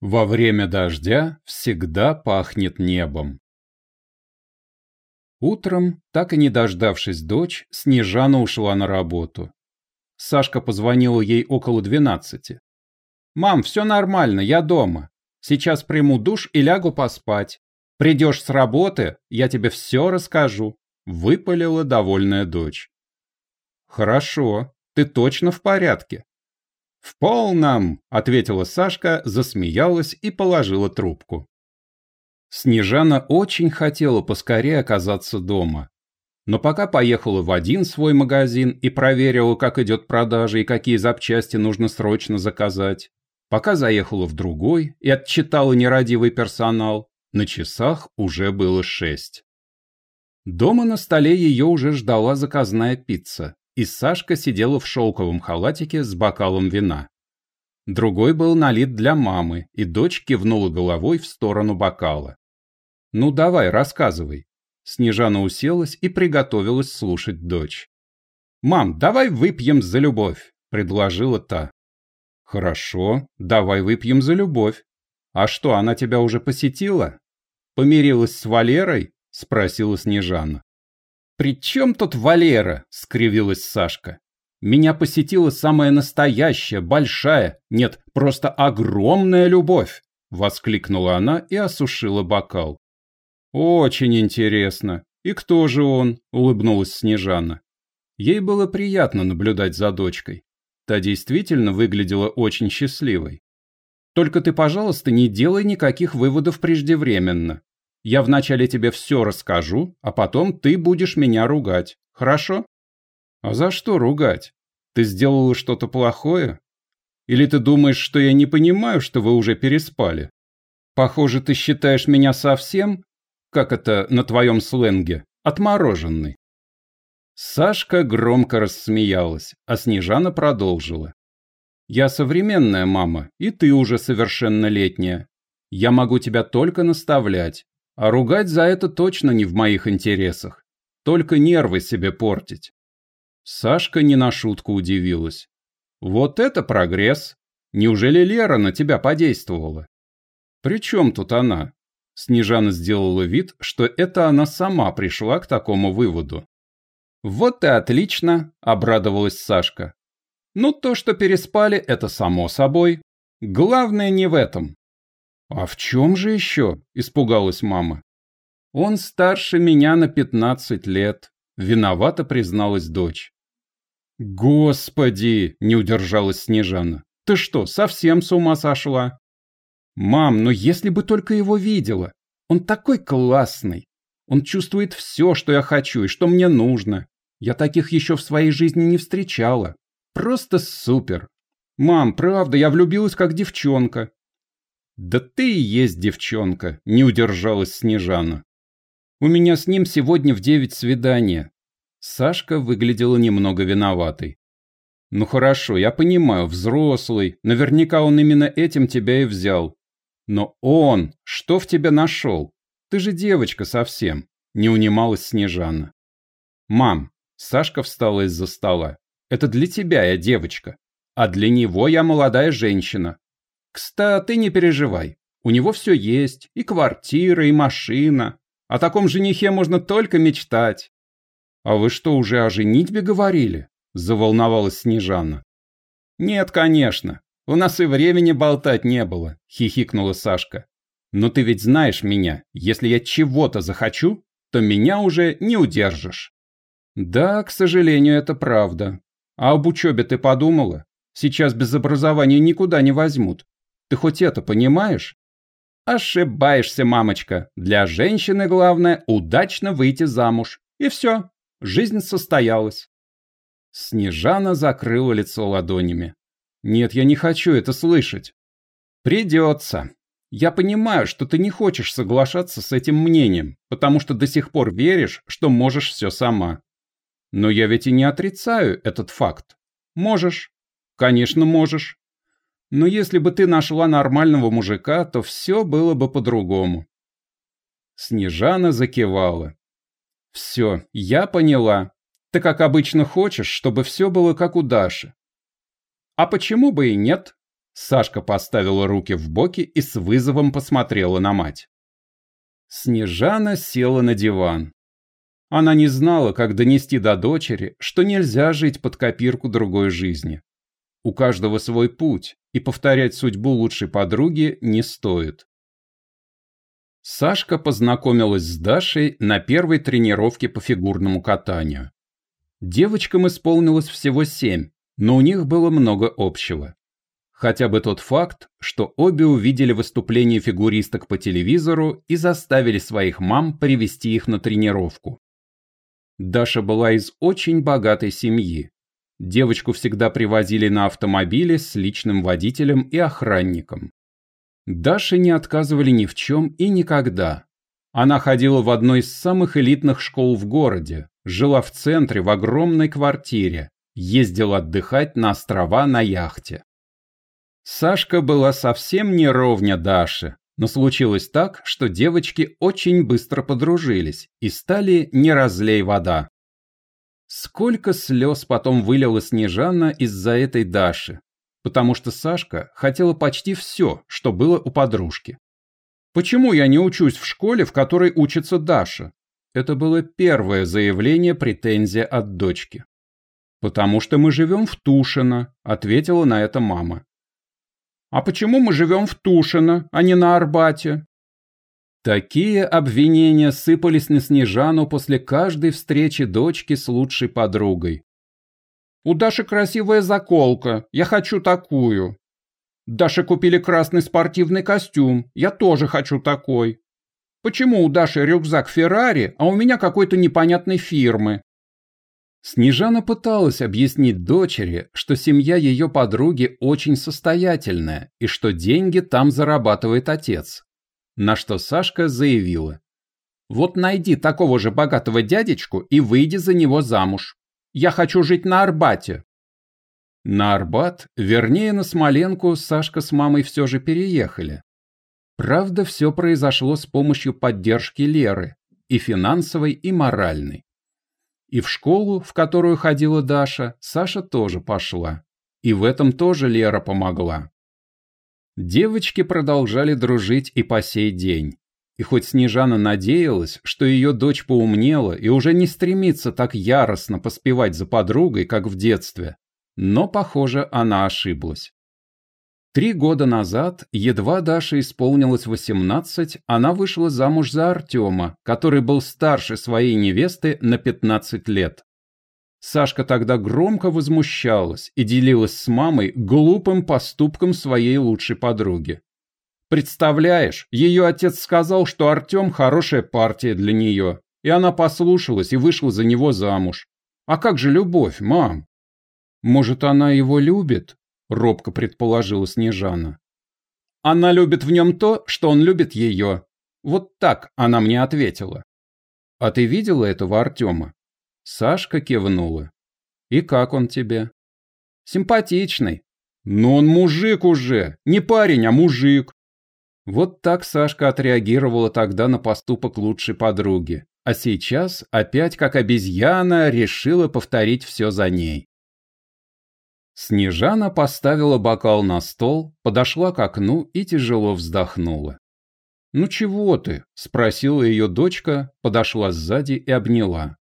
Во время дождя всегда пахнет небом. Утром, так и не дождавшись дочь, Снежана ушла на работу. Сашка позвонила ей около двенадцати. «Мам, все нормально, я дома. Сейчас приму душ и лягу поспать. Придешь с работы, я тебе все расскажу», — выпалила довольная дочь. «Хорошо, ты точно в порядке?» «В полном», — ответила Сашка, засмеялась и положила трубку. Снежана очень хотела поскорее оказаться дома. Но пока поехала в один свой магазин и проверила, как идет продажа и какие запчасти нужно срочно заказать, пока заехала в другой и отчитала нерадивый персонал, на часах уже было шесть. Дома на столе ее уже ждала заказная пицца, и Сашка сидела в шелковом халатике с бокалом вина. Другой был налит для мамы, и дочь кивнула головой в сторону бокала. «Ну давай, рассказывай». Снежана уселась и приготовилась слушать дочь. «Мам, давай выпьем за любовь», — предложила та. «Хорошо, давай выпьем за любовь. А что, она тебя уже посетила? Помирилась с Валерой?» — спросила Снежана. «При чем тут Валера?» — скривилась Сашка. «Меня посетила самая настоящая, большая, нет, просто огромная любовь!» — воскликнула она и осушила бокал. «Очень интересно. И кто же он?» — улыбнулась Снежана. Ей было приятно наблюдать за дочкой. Та действительно выглядела очень счастливой. «Только ты, пожалуйста, не делай никаких выводов преждевременно. Я вначале тебе все расскажу, а потом ты будешь меня ругать. Хорошо?» «А за что ругать? Ты сделала что-то плохое? Или ты думаешь, что я не понимаю, что вы уже переспали? Похоже, ты считаешь меня совсем как это на твоем сленге, отмороженный. Сашка громко рассмеялась, а Снежана продолжила. «Я современная мама, и ты уже совершеннолетняя. Я могу тебя только наставлять, а ругать за это точно не в моих интересах. Только нервы себе портить». Сашка не на шутку удивилась. «Вот это прогресс! Неужели Лера на тебя подействовала?» «При чем тут она? Снежана сделала вид, что это она сама пришла к такому выводу. «Вот и отлично», — обрадовалась Сашка. «Ну, то, что переспали, это само собой. Главное не в этом». «А в чем же еще?» — испугалась мама. «Он старше меня на пятнадцать лет», — виновато призналась дочь. «Господи!» — не удержалась Снежана. «Ты что, совсем с ума сошла?» «Мам, ну если бы только его видела! Он такой классный! Он чувствует все, что я хочу и что мне нужно. Я таких еще в своей жизни не встречала. Просто супер! Мам, правда, я влюбилась как девчонка!» «Да ты и есть девчонка!» – не удержалась Снежана. «У меня с ним сегодня в девять свидания». Сашка выглядела немного виноватой. «Ну хорошо, я понимаю, взрослый. Наверняка он именно этим тебя и взял. Но он что в тебе нашел? Ты же девочка совсем, не унималась Снежана. Мам, Сашка встала из-за стола. Это для тебя я девочка, а для него я молодая женщина. Кстати, не переживай, у него все есть, и квартира, и машина. О таком женихе можно только мечтать. А вы что, уже о женитьбе говорили? Заволновалась Снежана. Нет, конечно. «У нас и времени болтать не было», — хихикнула Сашка. «Но ты ведь знаешь меня. Если я чего-то захочу, то меня уже не удержишь». «Да, к сожалению, это правда. А об учебе ты подумала? Сейчас без образования никуда не возьмут. Ты хоть это понимаешь?» «Ошибаешься, мамочка. Для женщины главное удачно выйти замуж. И все. Жизнь состоялась». Снежана закрыла лицо ладонями. Нет, я не хочу это слышать. Придется. Я понимаю, что ты не хочешь соглашаться с этим мнением, потому что до сих пор веришь, что можешь все сама. Но я ведь и не отрицаю этот факт. Можешь. Конечно, можешь. Но если бы ты нашла нормального мужика, то все было бы по-другому. Снежана закивала. Все, я поняла. Ты, как обычно, хочешь, чтобы все было как у Даши. «А почему бы и нет?» Сашка поставила руки в боки и с вызовом посмотрела на мать. Снежана села на диван. Она не знала, как донести до дочери, что нельзя жить под копирку другой жизни. У каждого свой путь, и повторять судьбу лучшей подруги не стоит. Сашка познакомилась с Дашей на первой тренировке по фигурному катанию. Девочкам исполнилось всего семь, но у них было много общего. Хотя бы тот факт, что обе увидели выступление фигуристок по телевизору и заставили своих мам привести их на тренировку. Даша была из очень богатой семьи. Девочку всегда привозили на автомобиле с личным водителем и охранником. Даше не отказывали ни в чем и никогда. Она ходила в одной из самых элитных школ в городе, жила в центре в огромной квартире, ездила отдыхать на острова на яхте. Сашка была совсем не ровня Даше, но случилось так, что девочки очень быстро подружились и стали не разлей вода. Сколько слез потом вылила Снежана из-за этой Даши, потому что Сашка хотела почти все, что было у подружки. «Почему я не учусь в школе, в которой учится Даша?» Это было первое заявление претензия от дочки. «Потому что мы живем в Тушино», — ответила на это мама. А почему мы живем в Тушино, а не на Арбате?» Такие обвинения сыпались на Снежану после каждой встречи дочки с лучшей подругой. «У Даши красивая заколка, я хочу такую. Даше купили красный спортивный костюм, я тоже хочу такой. Почему у Даши рюкзак Феррари, а у меня какой-то непонятной фирмы? Снежана пыталась объяснить дочери, что семья ее подруги очень состоятельная и что деньги там зарабатывает отец. На что Сашка заявила. «Вот найди такого же богатого дядечку и выйди за него замуж. Я хочу жить на Арбате». На Арбат, вернее на Смоленку, Сашка с мамой все же переехали. Правда, все произошло с помощью поддержки Леры, и финансовой, и моральной. И в школу, в которую ходила Даша, Саша тоже пошла. И в этом тоже Лера помогла. Девочки продолжали дружить и по сей день. И хоть Снежана надеялась, что ее дочь поумнела и уже не стремится так яростно поспевать за подругой, как в детстве, но, похоже, она ошиблась. Три года назад, едва Даше исполнилось 18, она вышла замуж за Артема, который был старше своей невесты на 15 лет. Сашка тогда громко возмущалась и делилась с мамой глупым поступком своей лучшей подруги. Представляешь, ее отец сказал, что Артем хорошая партия для нее, и она послушалась и вышла за него замуж. А как же любовь, мам? Может, она его любит? — робко предположила Снежана. «Она любит в нем то, что он любит ее. Вот так она мне ответила». «А ты видела этого Артема?» Сашка кивнула. «И как он тебе?» «Симпатичный. Но он мужик уже. Не парень, а мужик». Вот так Сашка отреагировала тогда на поступок лучшей подруги. А сейчас, опять как обезьяна, решила повторить все за ней. Снежана поставила бокал на стол, подошла к окну и тяжело вздохнула. «Ну чего ты?» – спросила ее дочка, подошла сзади и обняла.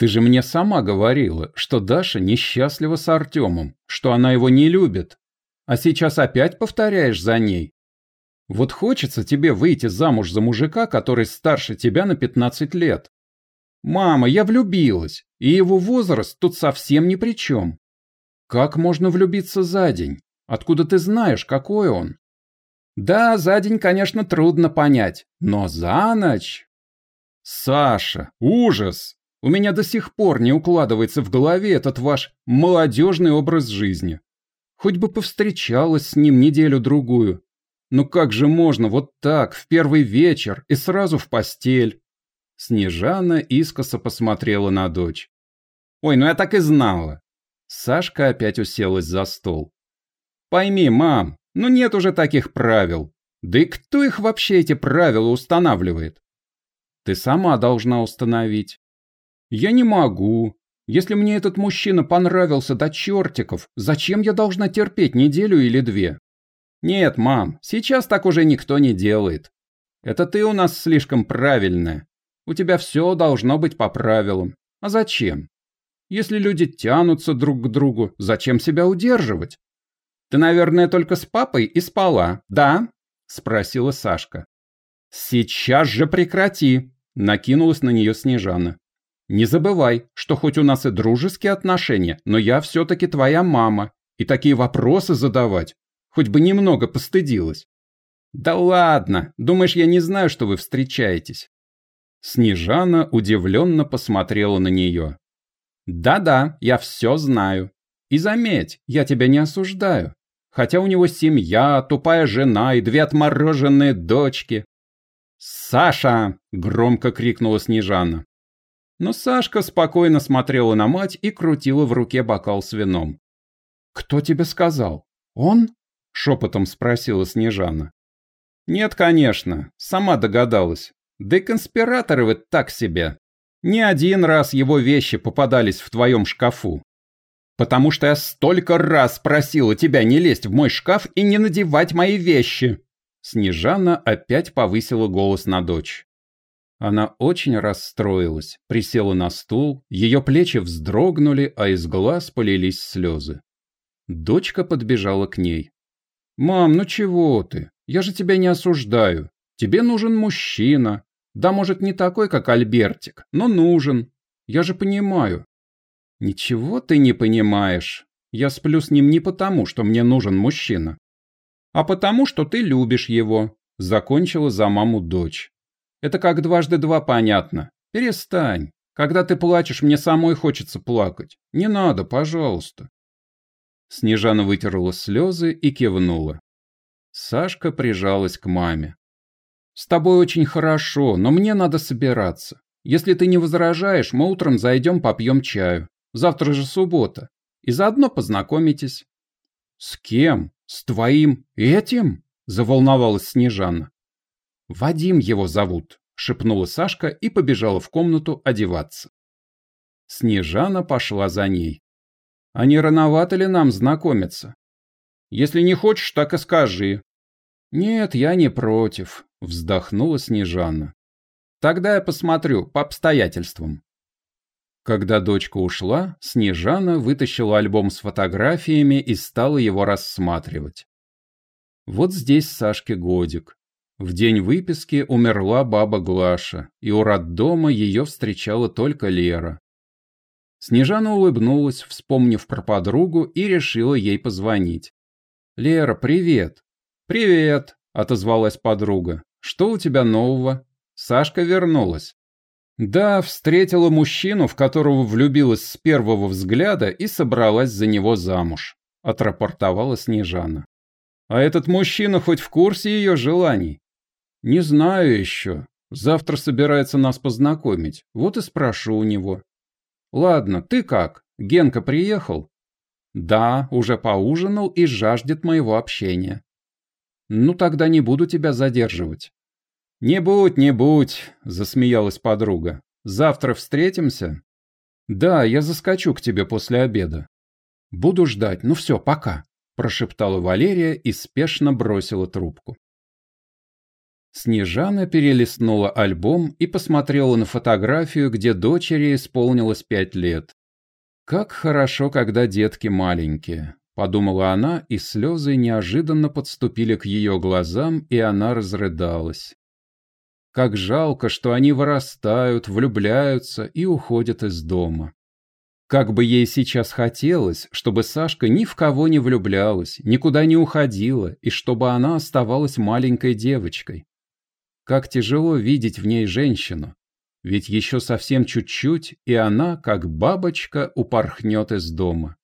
«Ты же мне сама говорила, что Даша несчастлива с Артемом, что она его не любит. А сейчас опять повторяешь за ней. Вот хочется тебе выйти замуж за мужика, который старше тебя на 15 лет. Мама, я влюбилась, и его возраст тут совсем ни при чем. Как можно влюбиться за день? Откуда ты знаешь, какой он? Да, за день, конечно, трудно понять, но за ночь... Саша, ужас! У меня до сих пор не укладывается в голове этот ваш молодежный образ жизни. Хоть бы повстречалась с ним неделю-другую. Но как же можно вот так, в первый вечер и сразу в постель? Снежана искоса посмотрела на дочь. «Ой, ну я так и знала. Сашка опять уселась за стол. «Пойми, мам, ну нет уже таких правил. Да и кто их вообще эти правила устанавливает? Ты сама должна установить. Я не могу. Если мне этот мужчина понравился до чертиков, зачем я должна терпеть неделю или две? Нет, мам, сейчас так уже никто не делает. Это ты у нас слишком правильная. У тебя все должно быть по правилам. А зачем? Если люди тянутся друг к другу, зачем себя удерживать? Ты, наверное, только с папой и спала, да? Спросила Сашка. Сейчас же прекрати, накинулась на нее Снежана. Не забывай, что хоть у нас и дружеские отношения, но я все-таки твоя мама, и такие вопросы задавать, хоть бы немного постыдилась. Да ладно, думаешь, я не знаю, что вы встречаетесь? Снежана удивленно посмотрела на нее. Да-да, я все знаю. И заметь, я тебя не осуждаю. Хотя у него семья, тупая жена и две отмороженные дочки. «Саша!» – громко крикнула Снежана. Но Сашка спокойно смотрела на мать и крутила в руке бокал с вином. «Кто тебе сказал? Он?» – шепотом спросила Снежана. «Нет, конечно, сама догадалась. Да и конспираторы вы так себе. Не один раз его вещи попадались в твоем шкафу. Потому что я столько раз просила тебя не лезть в мой шкаф и не надевать мои вещи!» Снежана опять повысила голос на дочь. Она очень расстроилась, присела на стул, ее плечи вздрогнули, а из глаз полились слезы. Дочка подбежала к ней. «Мам, ну чего ты? Я же тебя не осуждаю. Тебе нужен мужчина. Да, может, не такой, как Альбертик, но нужен. Я же понимаю». «Ничего ты не понимаешь. Я сплю с ним не потому, что мне нужен мужчина, а потому, что ты любишь его», — закончила за маму дочь. Это как дважды два понятно. Перестань. Когда ты плачешь, мне самой хочется плакать. Не надо, пожалуйста. Снежана вытерла слезы и кивнула. Сашка прижалась к маме. «С тобой очень хорошо, но мне надо собираться. Если ты не возражаешь, мы утром зайдем попьем чаю. Завтра же суббота. И заодно познакомитесь». «С кем? С твоим этим?» – заволновалась Снежана. «Вадим его зовут», — шепнула Сашка и побежала в комнату одеваться. Снежана пошла за ней. «А не рановато ли нам знакомиться?» «Если не хочешь, так и скажи». «Нет, я не против», — вздохнула Снежана. «Тогда я посмотрю по обстоятельствам». Когда дочка ушла, Снежана вытащила альбом с фотографиями и стала его рассматривать. Вот здесь Сашке годик. В день выписки умерла баба Глаша, и у роддома ее встречала только Лера. Снежана улыбнулась, вспомнив про подругу, и решила ей позвонить. «Лера, привет!» «Привет!» – отозвалась подруга. «Что у тебя нового?» Сашка вернулась. Да, встретила мужчину, в которого влюбилась с первого взгляда и собралась за него замуж, отрапортовала Снежана. А этот мужчина хоть в курсе ее желаний? «Не знаю еще. Завтра собирается нас познакомить. Вот и спрошу у него». «Ладно, ты как? Генка приехал?» «Да, уже поужинал и жаждет моего общения». «Ну тогда не буду тебя задерживать». «Не будь, не будь», — засмеялась подруга. «Завтра встретимся?» «Да, я заскочу к тебе после обеда». «Буду ждать. Ну все, пока», — прошептала Валерия и спешно бросила трубку. Снежана перелистнула альбом и посмотрела на фотографию, где дочери исполнилось пять лет. «Как хорошо, когда детки маленькие», — подумала она, и слезы неожиданно подступили к ее глазам, и она разрыдалась. Как жалко, что они вырастают, влюбляются и уходят из дома. Как бы ей сейчас хотелось, чтобы Сашка ни в кого не влюблялась, никуда не уходила, и чтобы она оставалась маленькой девочкой. Как тяжело видеть в ней женщину. Ведь еще совсем чуть-чуть, и она, как бабочка, упорхнет из дома.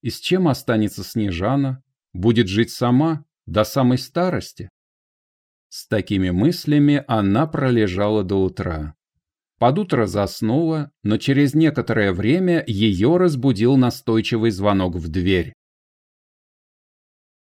И с чем останется Снежана? Будет жить сама до самой старости? С такими мыслями она пролежала до утра. Под утро заснула, но через некоторое время ее разбудил настойчивый звонок в дверь.